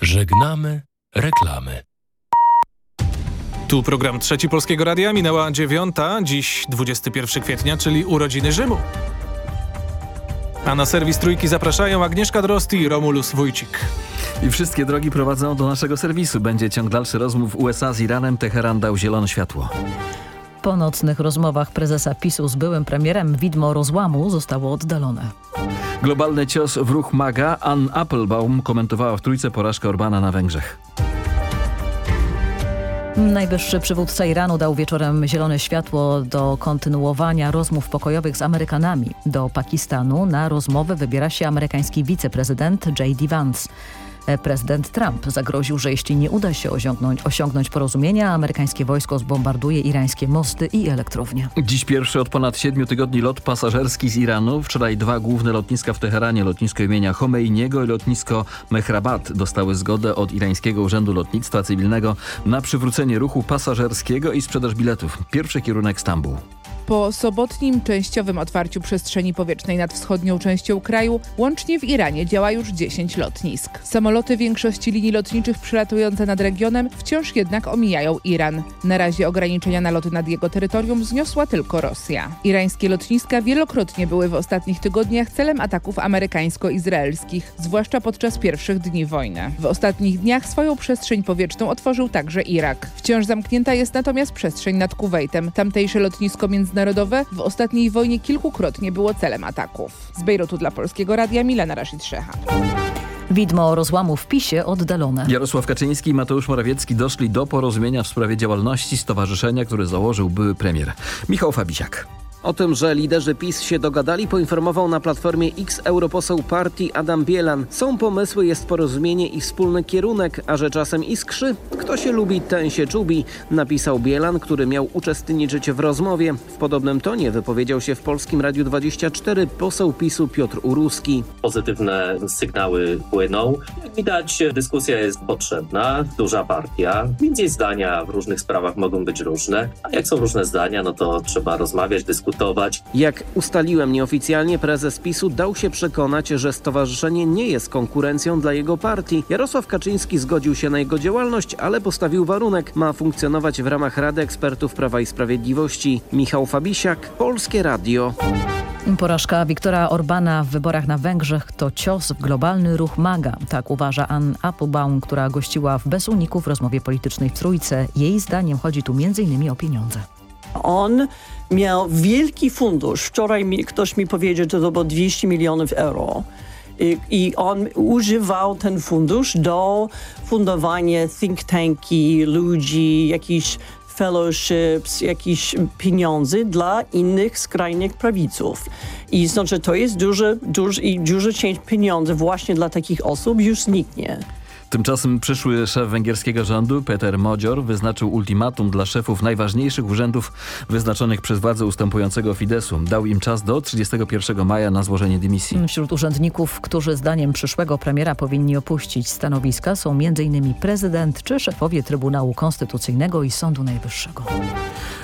Żegnamy reklamy. Tu program Trzeci Polskiego Radia, minęła dziewiąta, dziś 21 kwietnia, czyli urodziny Rzymu. A na serwis Trójki zapraszają Agnieszka Drosti i Romulus Wójcik. I wszystkie drogi prowadzą do naszego serwisu. Będzie ciąg dalszy rozmów USA z Iranem. Teheran dał zielone światło. Po nocnych rozmowach prezesa PiSu z byłym premierem widmo rozłamu zostało oddalone. Globalny cios w ruch MAGA. Ann Applebaum komentowała w trójce porażkę Orbana na Węgrzech. Najwyższy przywódca Iranu dał wieczorem zielone światło do kontynuowania rozmów pokojowych z Amerykanami. Do Pakistanu na rozmowę wybiera się amerykański wiceprezydent J.D. Vance. Prezydent Trump zagroził, że jeśli nie uda się osiągnąć, osiągnąć porozumienia, amerykańskie wojsko zbombarduje irańskie mosty i elektrownie. Dziś pierwszy od ponad siedmiu tygodni lot pasażerski z Iranu. Wczoraj dwa główne lotniska w Teheranie, lotnisko imienia Homeiniego i lotnisko Mehrabat dostały zgodę od irańskiego Urzędu Lotnictwa Cywilnego na przywrócenie ruchu pasażerskiego i sprzedaż biletów. Pierwszy kierunek Stambuł. Po sobotnim częściowym otwarciu przestrzeni powietrznej nad wschodnią częścią kraju, łącznie w Iranie działa już 10 lotnisk. Samoloty większości linii lotniczych przylatujące nad regionem wciąż jednak omijają Iran. Na razie ograniczenia na loty nad jego terytorium zniosła tylko Rosja. Irańskie lotniska wielokrotnie były w ostatnich tygodniach celem ataków amerykańsko-izraelskich, zwłaszcza podczas pierwszych dni wojny. W ostatnich dniach swoją przestrzeń powietrzną otworzył także Irak. Wciąż zamknięta jest natomiast przestrzeń nad Kuwejtem. Tamtejsze lotnisko międzynarodowe w ostatniej wojnie kilkukrotnie było celem ataków. Z Bejrutu dla Polskiego Radia Milena Rashid Szecha. Widmo rozłamu w PiSie oddalone. Jarosław Kaczyński i Mateusz Morawiecki doszli do porozumienia w sprawie działalności stowarzyszenia, które założył były premier. Michał Fabisiak. O tym, że liderzy PiS się dogadali, poinformował na platformie X europoseł partii Adam Bielan. Są pomysły, jest porozumienie i wspólny kierunek, a że czasem iskrzy, kto się lubi, ten się czubi, napisał Bielan, który miał uczestniczyć w rozmowie. W podobnym tonie wypowiedział się w Polskim Radiu 24 poseł PiSu Piotr Uruski. Pozytywne sygnały płyną. Jak widać, dyskusja jest potrzebna, duża partia, więc zdania w różnych sprawach mogą być różne, a jak są różne zdania, no to trzeba rozmawiać, dyskutować jak ustaliłem nieoficjalnie, prezes PiSu dał się przekonać, że stowarzyszenie nie jest konkurencją dla jego partii. Jarosław Kaczyński zgodził się na jego działalność, ale postawił warunek. Ma funkcjonować w ramach Rady Ekspertów Prawa i Sprawiedliwości. Michał Fabisiak, Polskie Radio. Porażka Viktora Orbana w wyborach na Węgrzech to cios w globalny ruch MAGA. Tak uważa Ann Applebaum, która gościła w Bez w rozmowie politycznej w Trójce. Jej zdaniem chodzi tu m.in. o pieniądze. On miał wielki fundusz. Wczoraj mi, ktoś mi powiedział, że to było 200 milionów euro. I, I, on używał ten fundusz do fundowania think tanki, ludzi, jakichś fellowships, jakieś pieniądze dla innych skrajnych prawiców. I znaczy to jest duży, duży, i duża część pieniędzy właśnie dla takich osób już zniknie. Tymczasem przyszły szef węgierskiego rządu, Peter Modzior, wyznaczył ultimatum dla szefów najważniejszych urzędów wyznaczonych przez władzę ustępującego Fidesu. Dał im czas do 31 maja na złożenie dymisji. Wśród urzędników, którzy zdaniem przyszłego premiera powinni opuścić stanowiska są m.in. prezydent czy szefowie Trybunału Konstytucyjnego i Sądu Najwyższego.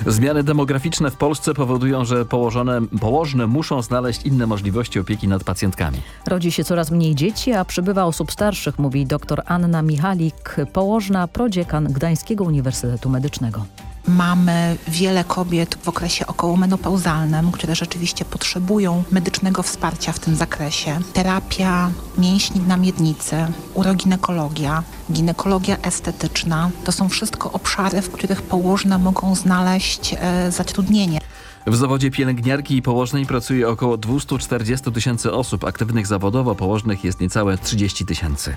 Zmiany demograficzne w Polsce powodują, że położone, położne muszą znaleźć inne możliwości opieki nad pacjentkami. Rodzi się coraz mniej dzieci, a przybywa osób starszych, mówi dr Anna Michalik, położna prodziekan Gdańskiego Uniwersytetu Medycznego. Mamy wiele kobiet w okresie okołomenopauzalnym, które rzeczywiście potrzebują medycznego wsparcia w tym zakresie. Terapia mięśni na miednicy, uroginekologia, ginekologia estetyczna to są wszystko obszary, w których położne mogą znaleźć e, zatrudnienie. W zawodzie pielęgniarki i położnej pracuje około 240 tysięcy osób. Aktywnych zawodowo położnych jest niecałe 30 tysięcy.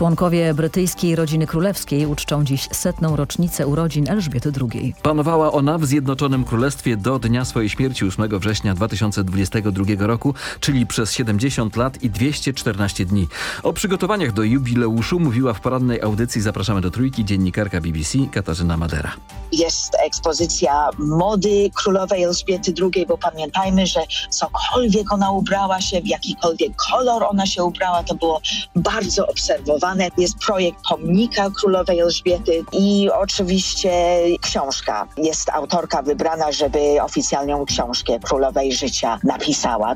Członkowie brytyjskiej rodziny królewskiej uczczą dziś setną rocznicę urodzin Elżbiety II. Panowała ona w Zjednoczonym Królestwie do dnia swojej śmierci 8 września 2022 roku, czyli przez 70 lat i 214 dni. O przygotowaniach do jubileuszu mówiła w porannej audycji Zapraszamy do Trójki dziennikarka BBC Katarzyna Madera. Jest ekspozycja mody królowej Elżbiety II, bo pamiętajmy, że cokolwiek ona ubrała się, w jakikolwiek kolor ona się ubrała, to było bardzo obserwowane. Jest projekt pomnika królowej Elżbiety i oczywiście książka. Jest autorka wybrana, żeby oficjalną książkę królowej życia napisała.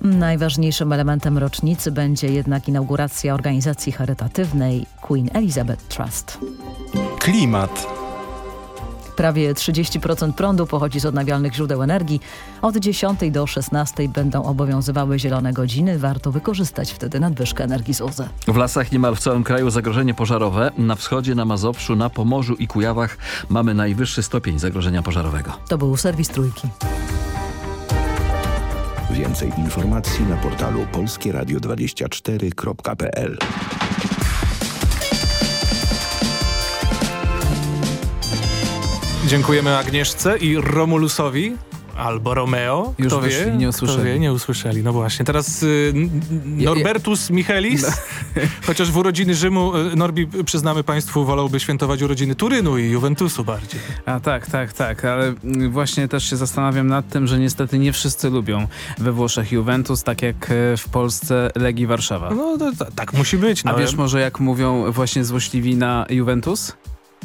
Najważniejszym elementem rocznicy będzie jednak inauguracja organizacji charytatywnej Queen Elizabeth Trust. Klimat. Prawie 30% prądu pochodzi z odnawialnych źródeł energii. Od 10 do 16 będą obowiązywały zielone godziny. Warto wykorzystać wtedy nadwyżkę energii z OZE. W lasach niemal w całym kraju zagrożenie pożarowe. Na wschodzie, na Mazowszu, na Pomorzu i Kujawach mamy najwyższy stopień zagrożenia pożarowego. To był serwis Trójki. Więcej informacji na portalu polskieradio24.pl Dziękujemy Agnieszce i Romulusowi. Albo Romeo. Już Kto wyszli, wie? nie usłyszeli. wie? Nie usłyszeli. No właśnie. Teraz y, Norbertus Michelis. No. Chociaż w urodziny Rzymu y, Norbi, przyznamy państwu, wolałby świętować urodziny Turynu i Juventusu bardziej. A tak, tak, tak, ale mm, właśnie też się zastanawiam nad tym, że niestety nie wszyscy lubią we Włoszech Juventus, tak jak e, w Polsce Legii Warszawa. No to, to, tak musi być. No. A wiesz może jak mówią właśnie złośliwi na Juventus?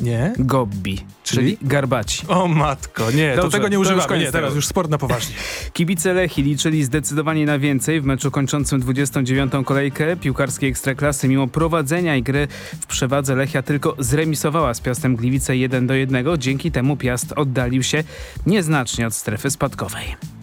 Nie? Gobbi, czyli, garbaci. O matko, nie, to Dobrze, tego nie to używamy. Nie, teraz już sport na poważnie. Kibice Lechi liczyli zdecydowanie na więcej w meczu kończącym 29. kolejkę piłkarskiej Ekstraklasy. Mimo prowadzenia i gry w przewadze Lechia tylko zremisowała z Piastem Gliwice 1 do 1. Dzięki temu Piast oddalił się nieznacznie od strefy spadkowej.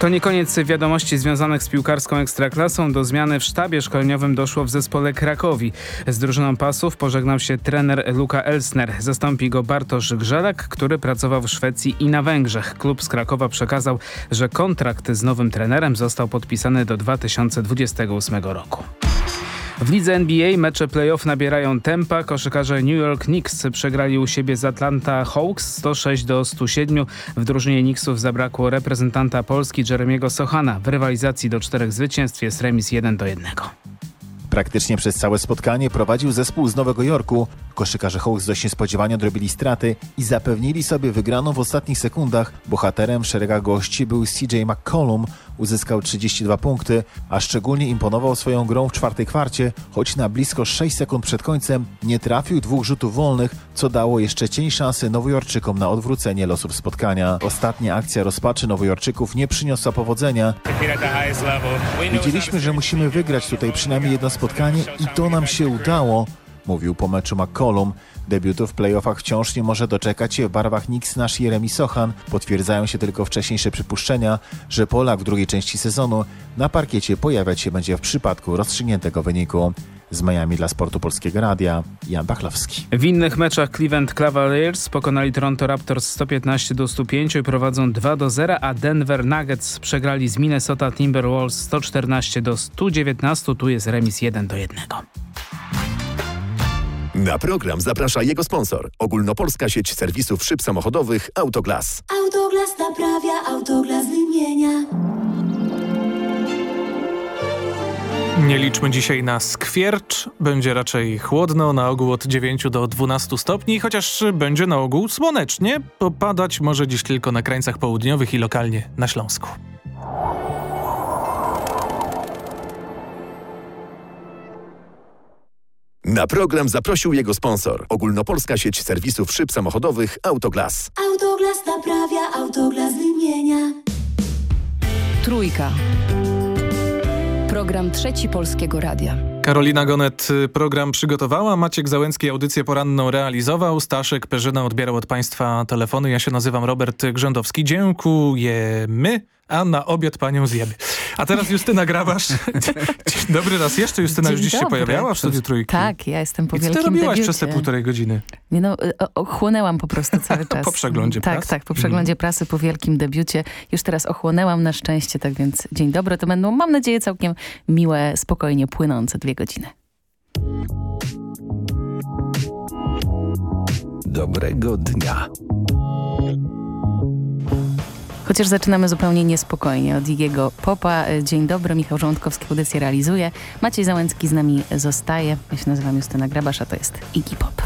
To nie koniec wiadomości związanych z piłkarską ekstraklasą. Do zmiany w sztabie szkoleniowym doszło w zespole Krakowi. Z drużyną pasów pożegnał się trener Luka Elsner. Zastąpi go Bartosz Grzelak, który pracował w Szwecji i na Węgrzech. Klub z Krakowa przekazał, że kontrakt z nowym trenerem został podpisany do 2028 roku. W lidze NBA mecze playoff nabierają tempa. Koszykarze New York Knicks przegrali u siebie z Atlanta Hawks 106 do 107. W drużynie Knicksów zabrakło reprezentanta Polski Jeremiego Sochana. W rywalizacji do czterech zwycięstw jest remis 1 do 1. Praktycznie przez całe spotkanie prowadził zespół z Nowego Jorku. Koszykarze Hawks dość niespodziewanie odrobili straty i zapewnili sobie wygraną w ostatnich sekundach. Bohaterem w szeregach gości był CJ McCollum. Uzyskał 32 punkty, a szczególnie imponował swoją grą w czwartej kwarcie, choć na blisko 6 sekund przed końcem nie trafił dwóch rzutów wolnych, co dało jeszcze cień szansy Nowojorczykom na odwrócenie losów spotkania. Ostatnia akcja rozpaczy Nowojorczyków nie przyniosła powodzenia. Wiedzieliśmy, że musimy wygrać tutaj przynajmniej jedno spotkanie i to nam się udało, mówił po meczu McCollum. Debiutu w playoffach wciąż nie może doczekać się w barwach Knicks nasz Jeremy Sochan. Potwierdzają się tylko wcześniejsze przypuszczenia, że Polak w drugiej części sezonu na parkiecie pojawiać się będzie w przypadku rozstrzygniętego wyniku. Z Miami dla Sportu Polskiego Radia, Jan Bachlowski. W innych meczach Cleveland Cavaliers pokonali Toronto Raptors 115 do 105 i prowadzą 2 do 0, a Denver Nuggets przegrali z Minnesota Timberwolves 114 do 119. Tu jest remis 1 do 1. Na program zaprasza jego sponsor. Ogólnopolska sieć serwisów szyb samochodowych Autoglas. Autoglas naprawia, autoglas wymienia. Nie liczmy dzisiaj na skwiercz. Będzie raczej chłodno, na ogół od 9 do 12 stopni, chociaż będzie na ogół słonecznie. Popadać może dziś tylko na krańcach południowych i lokalnie na Śląsku. Na program zaprosił jego sponsor. Ogólnopolska sieć serwisów szyb samochodowych Autoglas. Autoglas naprawia, autoglas wymienia. Trójka. Program Trzeci Polskiego Radia. Karolina Gonet y, program przygotowała, Maciek Załęcki audycję poranną realizował, Staszek Perzyna odbierał od Państwa telefony. Ja się nazywam Robert Grzędowski. Dziękujemy, a na obiad Panią zjemy. A teraz Justyna Grabasz. Dzień dobry raz jeszcze. Justyna Dzień już dziś się pojawiała w Studiu Trójki. Tak, ja jestem po I co ty wielkim robiłaś debiucie. przez te półtorej godziny? Nie no, ochłonęłam po prostu cały czas. Po przeglądzie Tak, prasy? tak, po przeglądzie Mhm. prasy, po wielkim debiucie. Już teraz ochłonęłam na szczęście, tak więc dzień dobry. To będą, mam nadzieję, całkiem miłe, spokojnie płynące dwie godziny. Dobrego dnia. Chociaż zaczynamy zupełnie niespokojnie. Od Igiego Popa. Dzień dobry, Michał Rządkowski audycję realizuje. Maciej Załęcki z nami zostaje. Ja się nazywam Justyna Grabasz, a to jest Iggy Pop.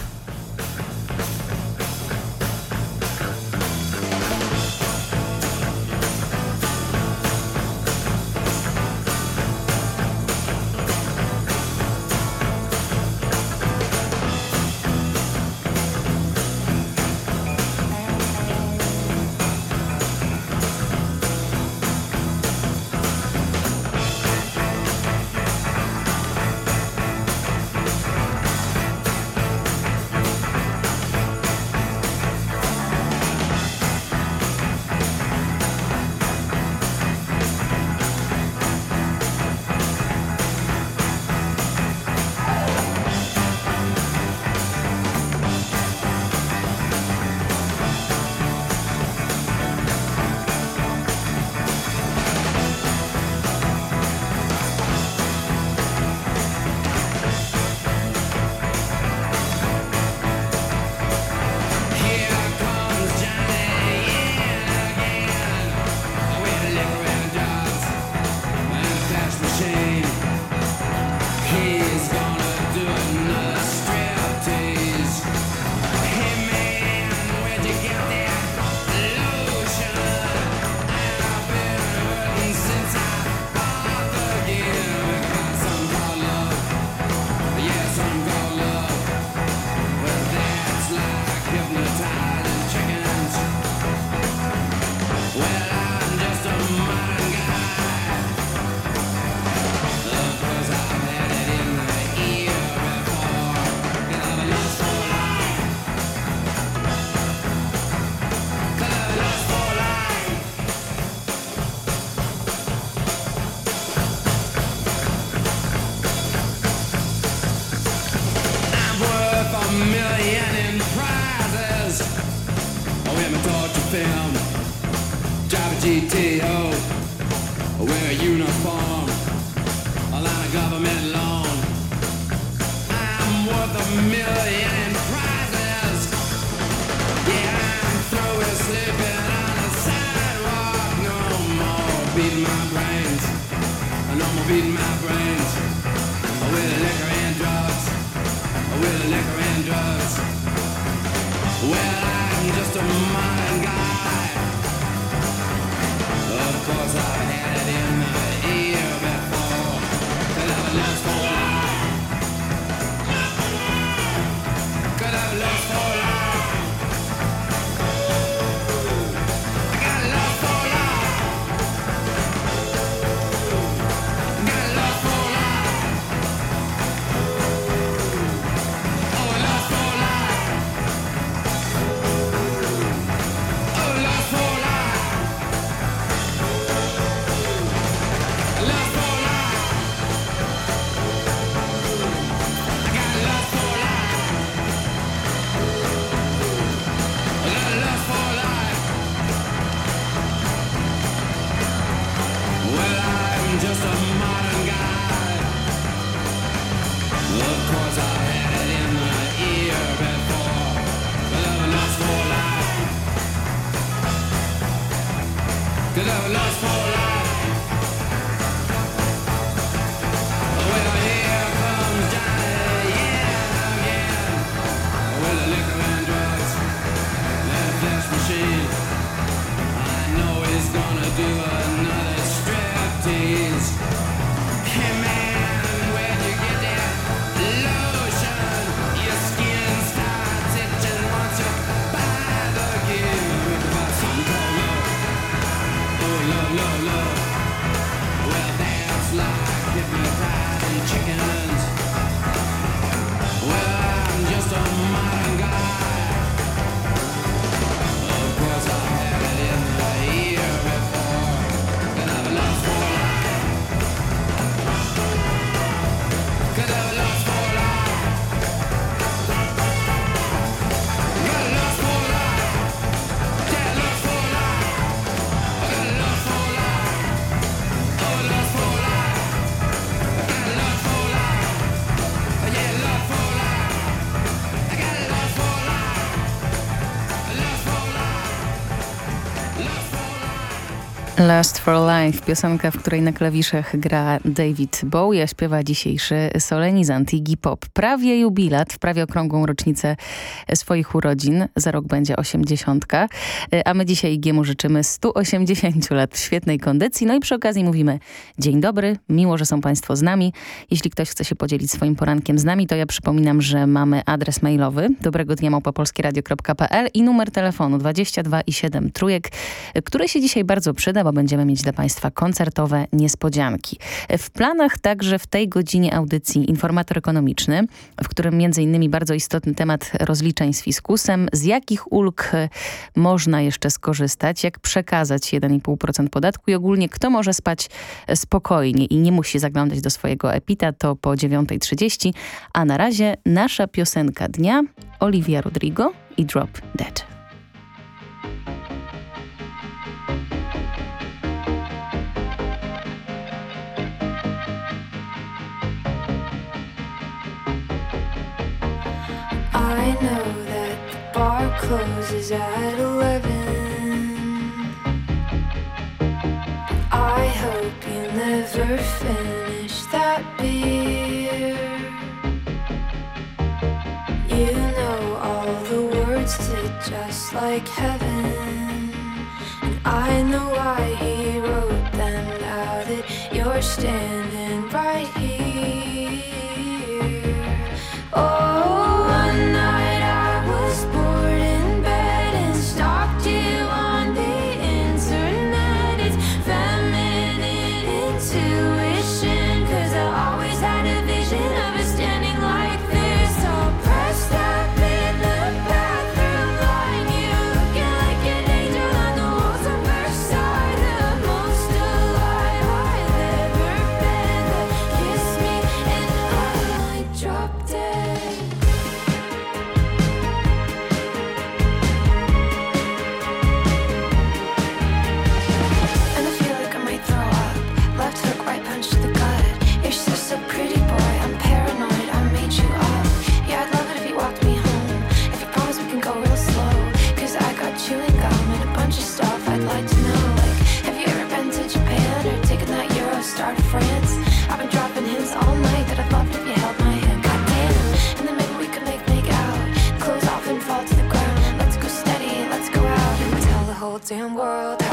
Last for Life, piosenka, w której na klawiszach gra David Bowie, śpiewa dzisiejszy solenizant Iggy Pop. Prawie jubilat, w prawie okrągłą rocznicę swoich urodzin, za rok będzie osiemdziesiątka, a my dzisiaj Iggy'emu życzymy 180 lat w świetnej kondycji. No i przy okazji mówimy dzień dobry, miło, że są Państwo z nami. Jeśli ktoś chce się podzielić swoim porankiem z nami, to ja przypominam, że mamy adres mailowy dobrego dnia małpopolskieradio.pl i numer telefonu 22 i 7 trójek, który się dzisiaj bardzo przyda, bo będziemy mieć dla Państwa koncertowe niespodzianki. W planach także w tej godzinie audycji informator ekonomiczny, w którym między innymi bardzo istotny temat rozliczeń z fiskusem, z jakich ulg można jeszcze skorzystać, jak przekazać 1,5% podatku? I ogólnie kto może spać spokojnie i nie musi zaglądać do swojego epita, to po 9.30, a na razie nasza piosenka dnia. Olivia Rodrigo i Drop Dead. I know that the bar closes at 11. I hope you never finish that beer. You know all the words to just like heaven. And I know why he wrote them now that you're standing Damn world.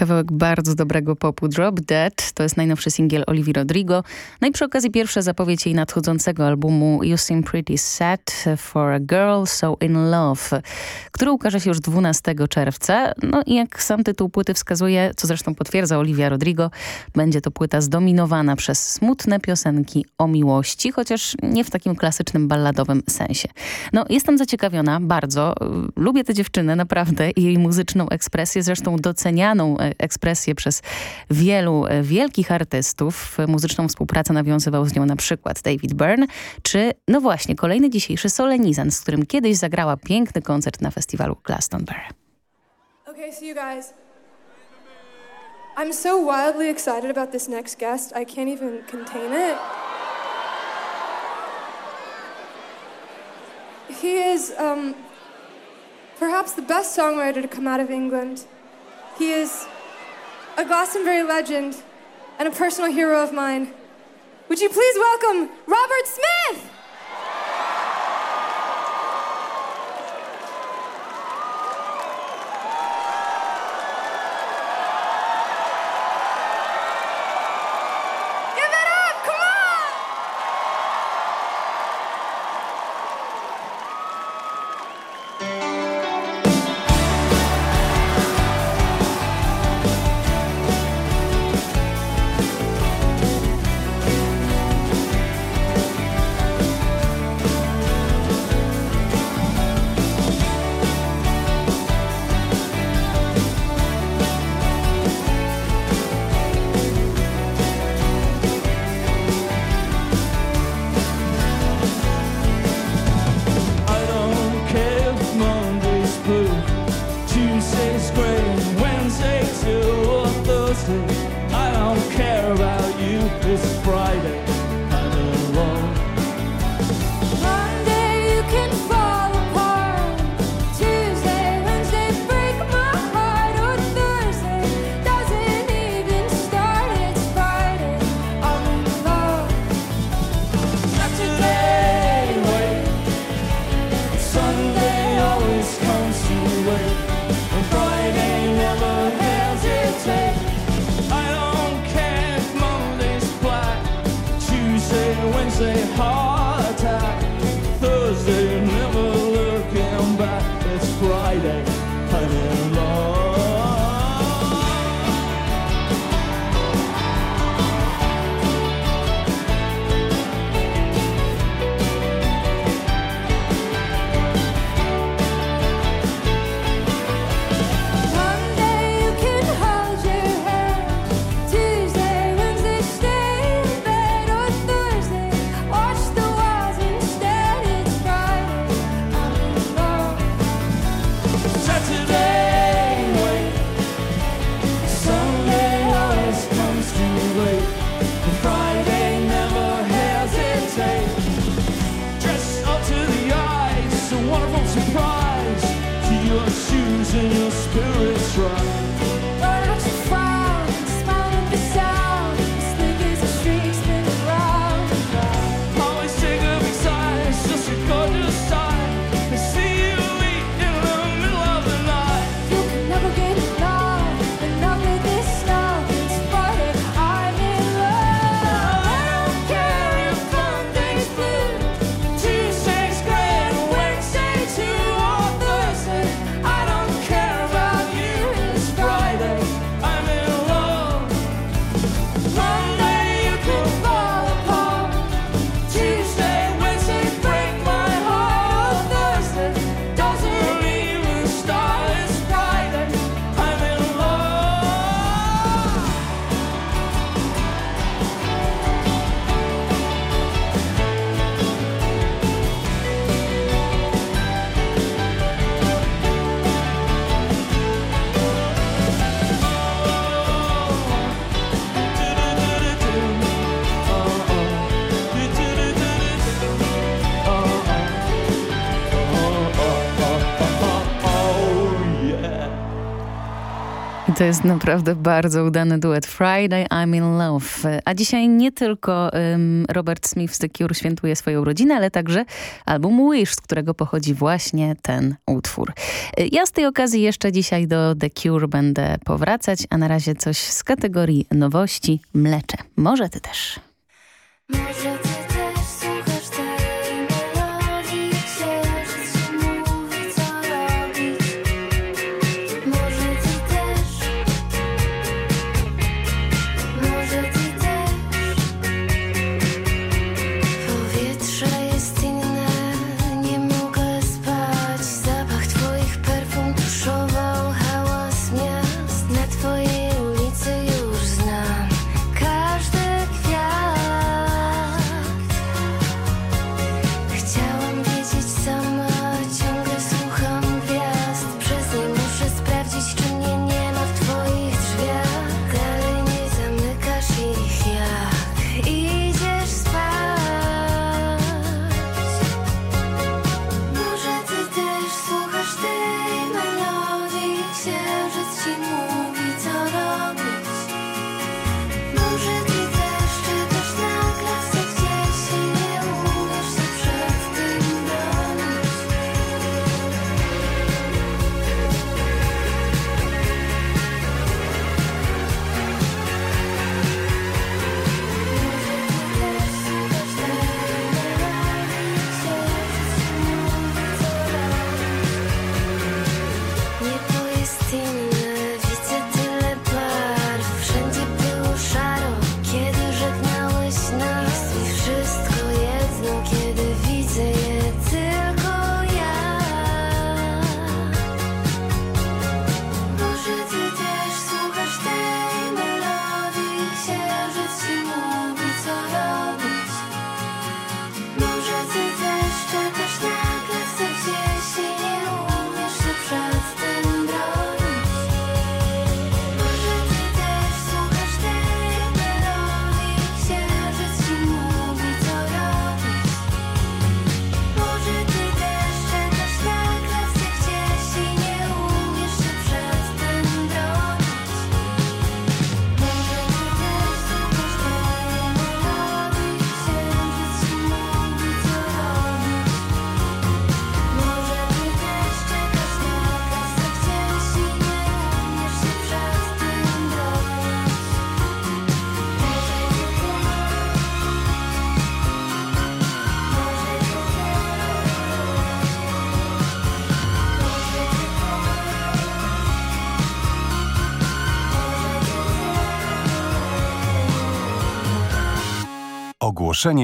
Kawałek bardzo dobrego popu Drop Dead to jest najnowszy singiel Olivia Rodrigo. No i przy okazji pierwsza zapowiedź jej nadchodzącego albumu You Seem Pretty Sad for a Girl So In Love, który ukaże się już 12 czerwca. No i jak sam tytuł płyty wskazuje, co zresztą potwierdza Olivia Rodrigo, będzie to płyta zdominowana przez smutne piosenki o miłości, chociaż nie w takim klasycznym balladowym sensie. No jestem zaciekawiona bardzo. Lubię tę dziewczynę naprawdę i jej muzyczną ekspresję, zresztą docenianą e, ekspresję przez wielu e, wielkich artystów. Muzyczną współpracę nawiązywał z nią na przykład David Byrne, czy no właśnie kolejny dzisiejszy solenizant, z którym kiedyś zagrała piękny koncert na festiwalu Glastonbury. Okay, so you guys, I'm so wildly excited about this next guest, I can't even contain it. He is um, perhaps the best songwriter to come out of England. He is a Glastonbury legend and a personal hero of mine. Would you please welcome Robert Smith? spirits right? To jest naprawdę bardzo udany duet. Friday I'm in Love. A dzisiaj nie tylko ym, Robert Smith z The Cure świętuje swoją rodzinę, ale także album Wish, z którego pochodzi właśnie ten utwór. Y, Ja z tej okazji jeszcze dzisiaj do The Cure będę powracać, a na razie coś z kategorii nowości. Mlecze. Może ty też. Może ty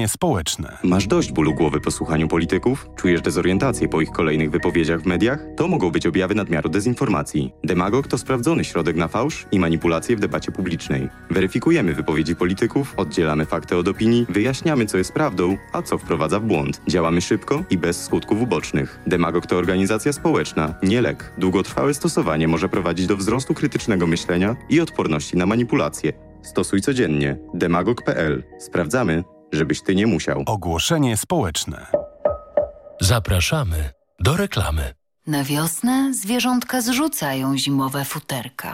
Społeczne. Masz dość bólu głowy po słuchaniu polityków? Czujesz dezorientację po ich kolejnych wypowiedziach w mediach? To mogą być objawy nadmiaru dezinformacji. Demagog to sprawdzony środek na fałsz i manipulacje w debacie publicznej. Weryfikujemy wypowiedzi polityków, oddzielamy fakty od opinii, wyjaśniamy co jest prawdą, a co wprowadza w błąd. Działamy szybko i bez skutków ubocznych. Demagog to organizacja społeczna, nie lek. Długotrwałe stosowanie może prowadzić do wzrostu krytycznego myślenia i odporności na manipulacje. Stosuj codziennie. demagog.pl. Sprawdzamy, żebyś ty nie musiał. Ogłoszenie społeczne. Zapraszamy do reklamy. Na wiosnę zwierzątka zrzucają zimowe futerka.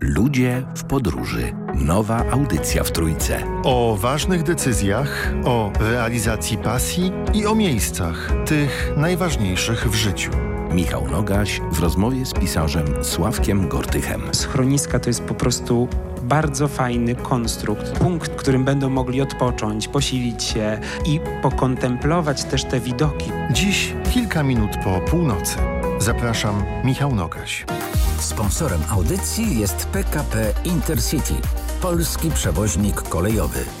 Ludzie w podróży. Nowa audycja w Trójce. O ważnych decyzjach, o realizacji pasji i o miejscach, tych najważniejszych w życiu. Michał Nogaś w rozmowie z pisarzem Sławkiem Gortychem. Schroniska to jest po prostu bardzo fajny konstrukt. Punkt, w którym będą mogli odpocząć, posilić się i pokontemplować też te widoki. Dziś kilka minut po północy. Zapraszam, Michał Nogaś. Sponsorem audycji jest PKP Intercity, polski przewoźnik kolejowy.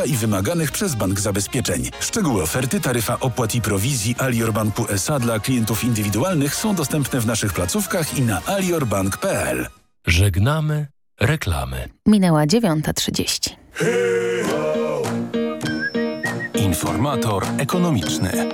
i wymaganych przez bank zabezpieczeń. Szczegóły oferty, taryfa opłat i prowizji Alior Banku SA dla klientów indywidualnych są dostępne w naszych placówkach i na aliorbank.pl. Żegnamy reklamy. Minęła 9.30. Informator ekonomiczny.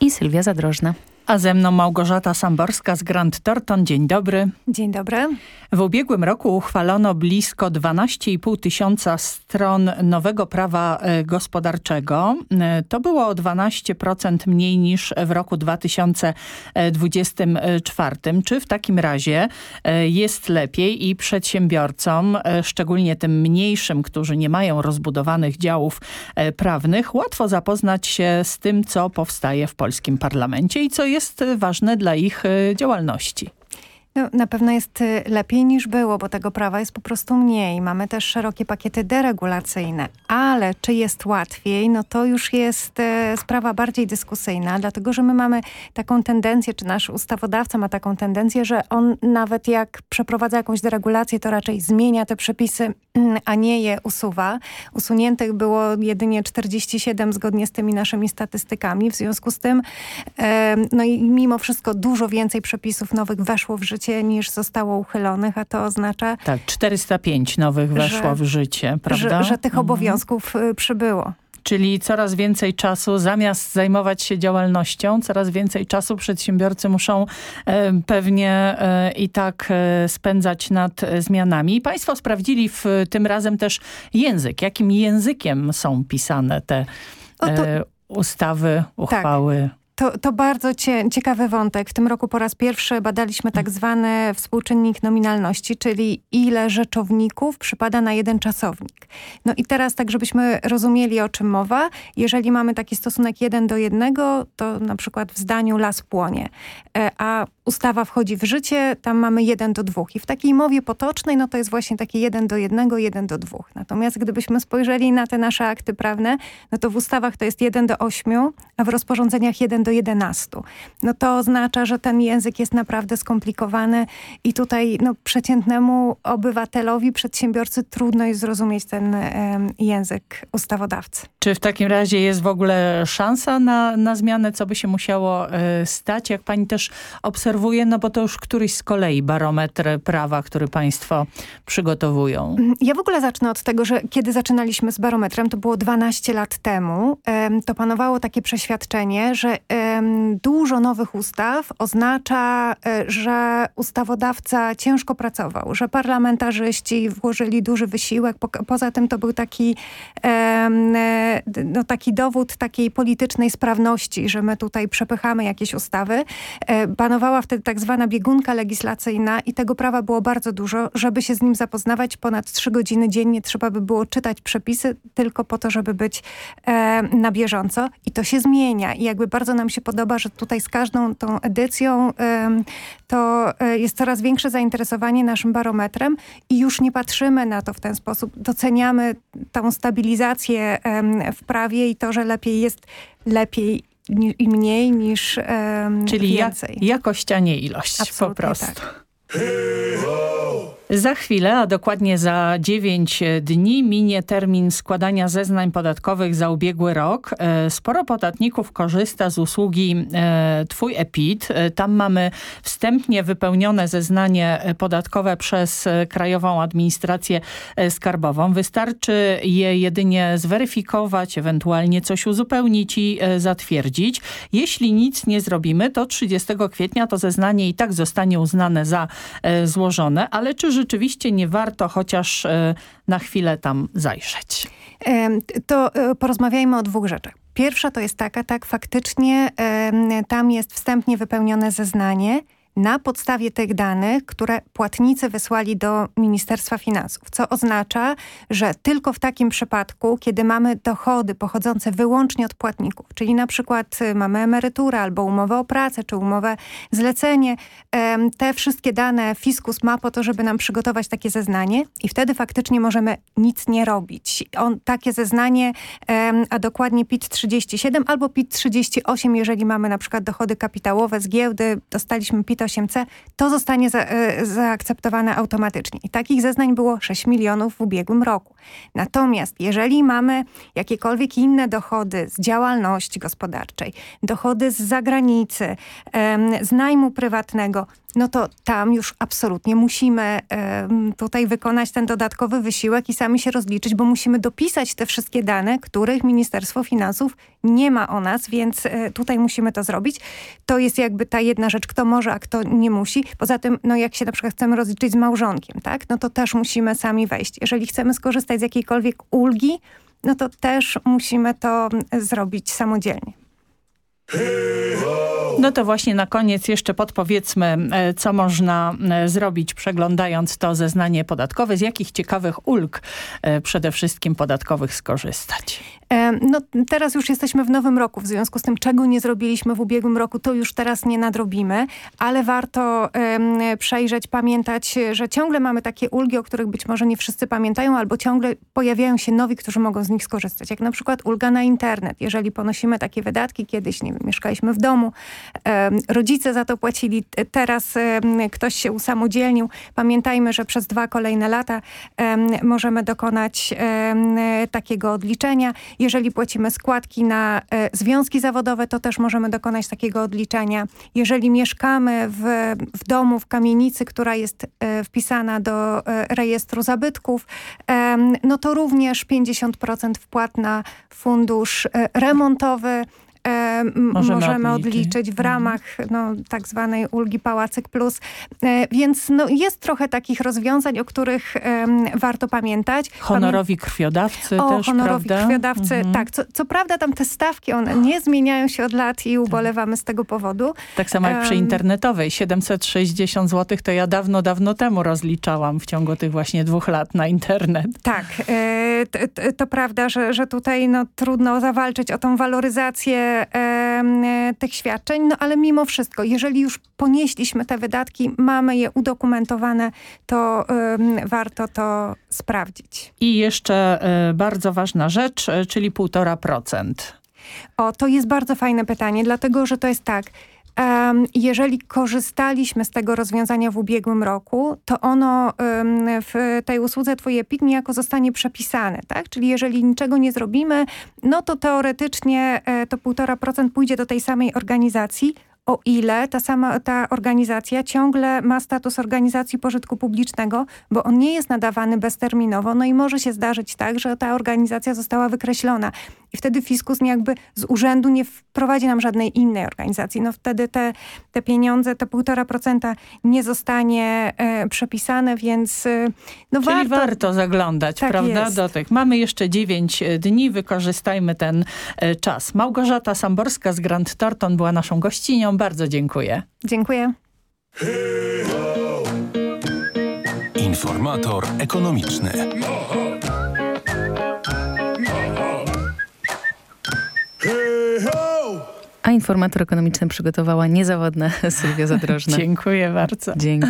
I Sylwia Zadrożna. A ze mną Małgorzata Samborska z Grand Thornton. Dzień dobry. Dzień dobry. W ubiegłym roku uchwalono blisko 12,5 tysiąca stron nowego prawa e, gospodarczego. E, To było o 12% mniej niż w roku 2024. Czy w takim razie e, jest lepiej i przedsiębiorcom, szczególnie tym mniejszym, którzy nie mają rozbudowanych działów prawnych, łatwo zapoznać się z tym, co powstaje w polskim parlamencie i co jest ważne dla ich e, działalności? No, na pewno jest y, lepiej niż było, bo tego prawa jest po prostu mniej. Mamy też szerokie pakiety deregulacyjne, ale czy jest łatwiej, no to już jest e, sprawa bardziej dyskusyjna, dlatego że my mamy taką tendencję, czy nasz ustawodawca ma taką tendencję, że on nawet jak przeprowadza jakąś deregulację, to raczej zmienia te przepisy, a nie je usuwa. Usuniętych było jedynie 47 zgodnie z tymi naszymi statystykami, w związku z tym e, no i mimo wszystko dużo więcej przepisów nowych weszło w życie niż zostało uchylonych, a to oznacza, Tak, 405 nowych weszło Że- w życie, prawda? że, że tych Mhm. obowiązków y, przybyło. Czyli coraz więcej czasu, zamiast zajmować się działalnością, coraz więcej czasu przedsiębiorcy muszą e, pewnie e, i tak e, spędzać nad e, zmianami. Państwo sprawdzili w tym razem też język. Jakim językiem są pisane te e, ustawy, uchwały? To, to bardzo cie, ciekawy wątek. W tym roku po raz pierwszy badaliśmy tak zwany współczynnik nominalności, czyli ile rzeczowników przypada na jeden czasownik. No i teraz tak, żebyśmy rozumieli o czym mowa, jeżeli mamy taki stosunek jeden do jednego, to na przykład w zdaniu las płonie. E, A ustawa wchodzi w życie, tam mamy jeden do dwóch. I w takiej mowie potocznej, no to jest właśnie takie jeden do jednego, jeden do dwóch. Natomiast gdybyśmy spojrzeli na te nasze akty prawne, no to w ustawach to jest jeden do ośmiu, a w rozporządzeniach jeden do jedenastu. No to oznacza, że ten język jest naprawdę skomplikowany i tutaj no, przeciętnemu obywatelowi, przedsiębiorcy trudno jest zrozumieć ten język ustawodawcy. Czy w takim razie jest w ogóle szansa na, na zmianę? Co by się musiało e, stać? Jak pani też obserwuje, no bo to już któryś z kolei barometr prawa, który państwo przygotowują. Ja w ogóle zacznę od tego, że kiedy zaczynaliśmy z barometrem, to było 12 lat temu, to panowało takie przeświadczenie, że dużo nowych ustaw oznacza, e, że ustawodawca ciężko pracował, że parlamentarzyści włożyli duży wysiłek. Poza tym to był taki, e, no, taki dowód takiej politycznej sprawności, że my tutaj przepychamy jakieś ustawy. E, wtedy tak zwana biegunka legislacyjna i tego prawa było bardzo dużo. Żeby się z nim zapoznawać ponad trzy godziny dziennie trzeba by było czytać przepisy tylko po to, żeby być na bieżąco. I to się zmienia. I jakby bardzo nam się podoba, że tutaj z każdą tą edycją to jest coraz większe zainteresowanie naszym barometrem i już nie patrzymy na to w ten sposób. Doceniamy tą stabilizację w prawie i to, że lepiej jest lepiej i mniej niż Czyli więcej. Czyli jakość, a nie ilość Absolutnie po prostu. Tak. Za chwilę, a dokładnie za 9 dni minie termin składania zeznań podatkowych za ubiegły rok. E, sporo podatników korzysta z usługi e, Twój EPIT. E, tam mamy wstępnie wypełnione zeznanie podatkowe przez Krajową Administrację Skarbową. Wystarczy je jedynie zweryfikować, ewentualnie coś uzupełnić i zatwierdzić. Jeśli nic nie zrobimy, to 30 kwietnia to zeznanie i tak zostanie uznane za złożone. Ale czy rzeczywiście nie warto chociaż e, na chwilę tam zajrzeć? To e, porozmawiajmy o dwóch rzeczach. Pierwsza to jest taka, tak, faktycznie tam jest wstępnie wypełnione zeznanie, na podstawie tych danych, które płatnicy wysłali do Ministerstwa Finansów, co oznacza, że tylko w takim przypadku, kiedy mamy dochody pochodzące wyłącznie od płatników, czyli na przykład y, mamy emeryturę albo umowę o pracę, czy umowę zlecenie, te wszystkie dane fiskus ma po to, żeby nam przygotować takie zeznanie i wtedy faktycznie możemy nic nie robić. On, takie zeznanie, a dokładnie PIT 37 albo PIT 38, jeżeli mamy na przykład dochody kapitałowe z giełdy, dostaliśmy PIT 8C, to zostanie za, e, zaakceptowane automatycznie. I takich zeznań było 6 milionów w ubiegłym roku. Natomiast jeżeli mamy jakiekolwiek inne dochody z działalności gospodarczej, dochody z zagranicy, z najmu prywatnego, no to tam już absolutnie musimy tutaj wykonać ten dodatkowy wysiłek i sami się rozliczyć, bo musimy dopisać te wszystkie dane, których Ministerstwo Finansów nie ma o nas, więc e, tutaj musimy to zrobić. To jest jakby ta jedna rzecz, kto może, a kto nie musi. Poza tym, no jak się na przykład chcemy rozliczyć z małżonkiem, tak, no to też musimy sami wejść. Jeżeli chcemy skorzystać z jakiejkolwiek ulgi, no to też musimy to zrobić samodzielnie. No to właśnie na koniec jeszcze podpowiedzmy, e, co można e, zrobić przeglądając to zeznanie podatkowe, z jakich ciekawych ulg e, przede wszystkim podatkowych skorzystać. No teraz już jesteśmy w nowym roku, w związku z tym czego nie zrobiliśmy w ubiegłym roku, to już teraz nie nadrobimy, ale warto um, przejrzeć, pamiętać, że ciągle mamy takie ulgi, o których być może nie wszyscy pamiętają, albo ciągle pojawiają się nowi, którzy mogą z nich skorzystać, jak na przykład ulga na internet. Jeżeli ponosimy takie wydatki, kiedyś nie wiem, mieszkaliśmy w domu, rodzice za to płacili, teraz ktoś się usamodzielnił, pamiętajmy, że przez dwa kolejne lata możemy dokonać takiego odliczenia. Jeżeli płacimy składki na e, związki zawodowe, to też możemy dokonać takiego odliczenia. Jeżeli mieszkamy w, w domu, w kamienicy, która jest e, wpisana do e, rejestru zabytków, no to również 50% wpłat na fundusz remontowy, e, możemy, możemy odliczyć. odliczyć. w mhm. ramach no, tak zwanej ulgi Pałacyk Plus. E, więc no, jest trochę takich rozwiązań, o których e, warto pamiętać. Honorowi krwiodawcy o, też, honorowi prawda? krwiodawcy, mhm. tak. Co, co prawda tam te stawki, one nie zmieniają się od lat i ubolewamy z tego powodu. Tak samo jak przy internetowej. 760 zł to ja dawno, dawno temu rozliczałam w ciągu tych właśnie dwóch lat na internet. Tak, e, to, to, prawda, że, że tutaj no, trudno zawalczyć o tą waloryzację tych świadczeń, no ale mimo wszystko, jeżeli już ponieśliśmy te wydatki, mamy je udokumentowane, to warto to sprawdzić. I jeszcze e, bardzo ważna rzecz, e, czyli 1,5%. O, to jest bardzo fajne pytanie, dlatego że to jest tak, jeżeli korzystaliśmy z tego rozwiązania w ubiegłym roku, to ono w tej usłudze Twój EPIK niejako zostanie przepisane, tak? Czyli jeżeli niczego nie zrobimy, no to teoretycznie e, to 1,5% pójdzie do tej samej organizacji, o ile ta sama ta organizacja ciągle ma status organizacji pożytku publicznego, bo on nie jest nadawany bezterminowo, no i może się zdarzyć tak, że ta organizacja została wykreślona i wtedy fiskus jakby z urzędu nie wprowadzi nam żadnej innej organizacji. No wtedy te, te pieniądze, te półtora procenta nie zostanie e, przepisane, więc e, no Czyli warto, warto zaglądać, tak prawda, jest. do tych. Mamy jeszcze dziewięć e, dni, wykorzystajmy ten e, czas. Małgorzata Samborska z Grand Torton była naszą gościnią. Bardzo dziękuję. Dziękuję. Informator ekonomiczny. A informator ekonomiczny przygotowała niezawodna Sylwia Zadrożna. Dziękuję bardzo. Dzięki.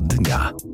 Dnia.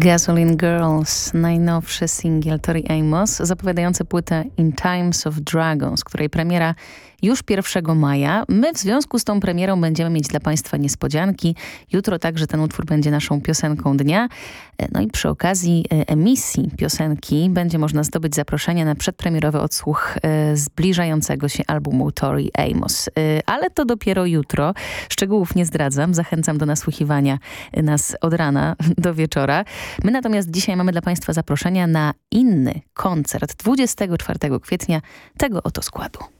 Gasoline Girls, najnowszy singiel Tori Amos, zapowiadający płytę In Times of Dragons, której premiera już 1 maja. My w związku z tą premierą będziemy mieć dla Państwa niespodzianki. Jutro także ten utwór będzie naszą piosenką dnia. E, no i przy okazji e, emisji piosenki będzie można zdobyć zaproszenie na przedpremierowy odsłuch e, zbliżającego się albumu Tori Amos. Ale to dopiero jutro. Szczegółów nie zdradzam. Zachęcam do nasłuchiwania nas od rana do wieczora. My natomiast dzisiaj mamy dla Państwa zaproszenia na inny koncert 24 kwietnia tego oto składu.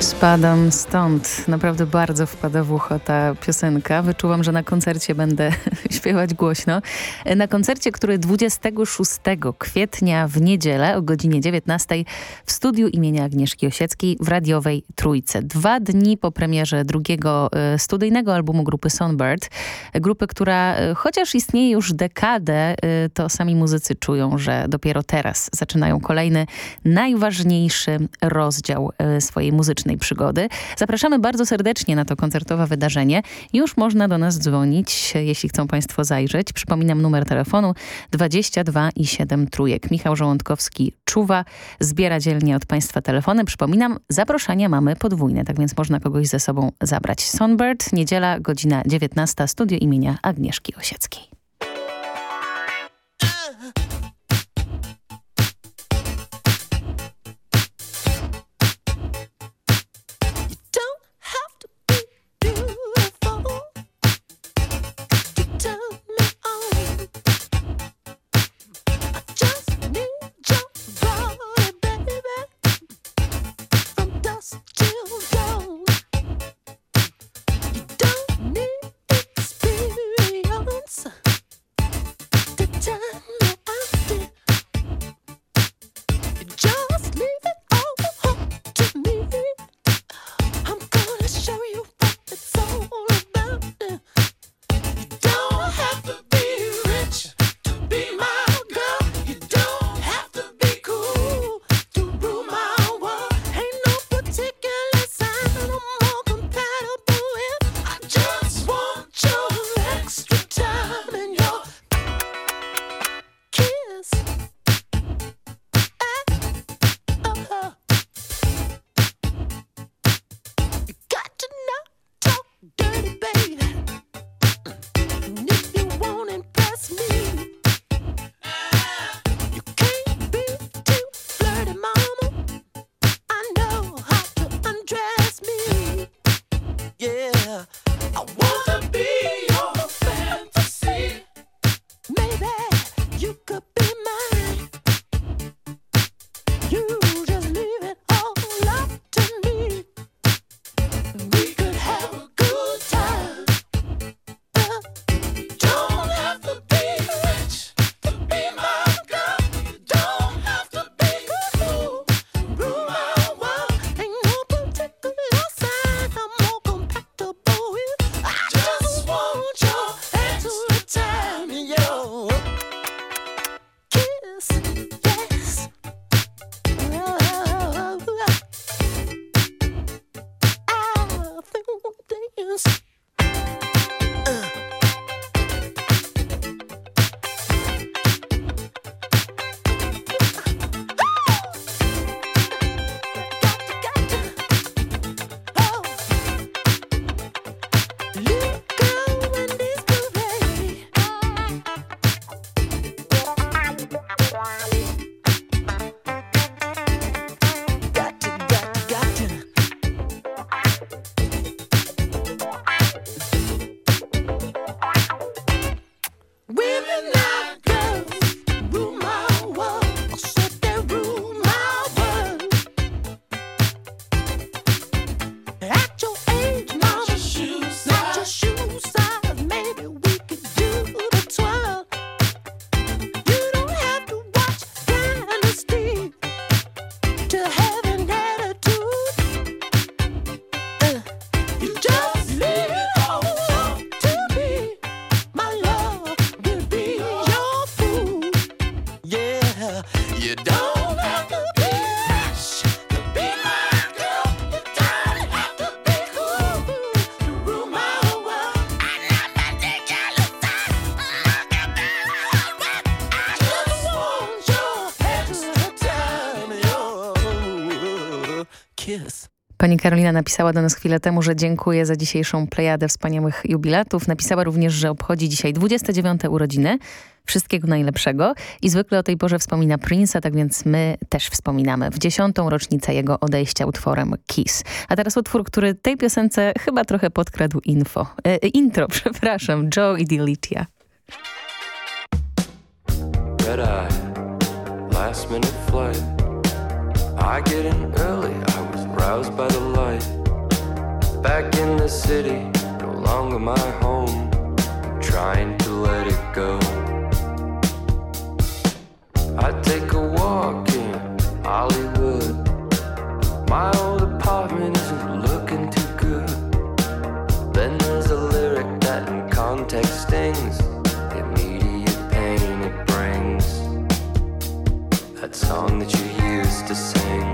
Spadam stąd. Naprawdę bardzo wpada w ucho ta piosenka. Wyczuwam, że na koncercie będę śpiewać głośno. Na koncercie, który 26 kwietnia w niedzielę o godzinie 19 w studiu imienia Agnieszki Osieckiej w radiowej Trójce. Dwa dni po premierze drugiego e, studyjnego albumu grupy Songbird. Grupy, która e, chociaż istnieje już dekadę, e, to sami muzycy czują, że dopiero teraz zaczynają kolejny, najważniejszy rozdział swojej muzycznej przygody. Zapraszamy bardzo serdecznie na to koncertowe wydarzenie. Już można do nas dzwonić, jeśli chcą Państwo zajrzeć. Przypominam numer telefonu 22 i 7 trójek. Michał Żołądkowski czuwa, zbiera dzielnie od Państwa telefony. Przypominam, zaproszenia mamy podwójne, tak więc można kogoś ze sobą zabrać. Sonbird, niedziela, godzina 19, studio imienia Agnieszki Osieckiej. Pani Karolina napisała do nas chwilę temu, że dziękuję za dzisiejszą plejadę wspaniałych jubilatów. Napisała również, że obchodzi dzisiaj 29 urodziny. Wszystkiego najlepszego i zwykle o tej porze wspomina Prince'a, tak więc my też wspominamy w dziesiątą rocznicę jego odejścia utworem Kiss. A teraz utwór, który tej piosence chyba trochę podkradł info. E, intro, przepraszam, Joe i Delitia. Last minute flight. I get in early, I roused by the light. Back in the city, no longer my home. I'm trying to let it go. I take a walk in Hollywood. My old apartment isn't looking too good. Then there's a lyric that in context stings. The immediate pain it brings. That song that you used to sing.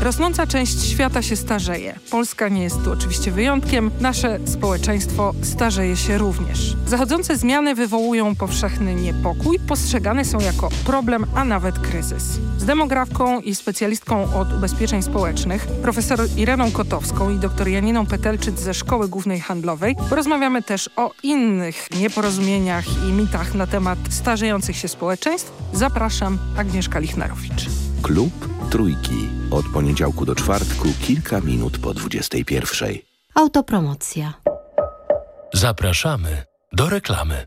Rosnąca część świata się starzeje. Polska nie jest tu oczywiście wyjątkiem. Nasze społeczeństwo starzeje się również. Zachodzące zmiany wywołują powszechny niepokój, postrzegane są jako problem, a nawet kryzys. Z demografką i specjalistką od ubezpieczeń społecznych, profesor Ireną Kotowską i dr Janiną Petelczyc ze Szkoły Głównej Handlowej porozmawiamy też o innych nieporozumieniach i mitach na temat starzejących się społeczeństw. Zapraszam, Agnieszka Lichnerowicz. Klub Trójki. Od poniedziałku do czwartku, kilka minut po 21. Autopromocja. Zapraszamy do reklamy.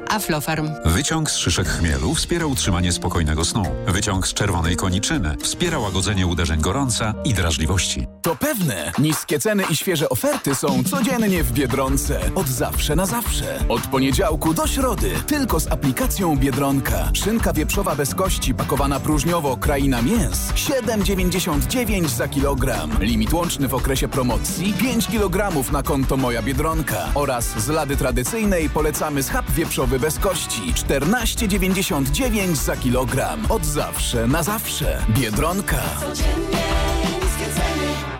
Aflofarm. Wyciąg z szyszek chmielu wspiera utrzymanie spokojnego snu. Wyciąg z czerwonej koniczyny wspiera łagodzenie uderzeń gorąca i drażliwości. To pewne. Niskie ceny i świeże oferty są codziennie w Biedronce. Od zawsze na zawsze. Od poniedziałku do środy. Tylko z aplikacją Biedronka. Szynka wieprzowa bez kości pakowana próżniowo kraina mięs. 7,99 za kilogram. Limit łączny w okresie promocji 5 kg na konto Moja Biedronka. Oraz z lady tradycyjnej polecamy schab wieprzowy bez kości. 14,99 za kilogram. Od zawsze na zawsze. Biedronka.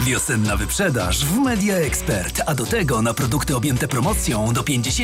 Wiosenna wyprzedaż w Media Expert, a do tego na produkty objęte promocją do 50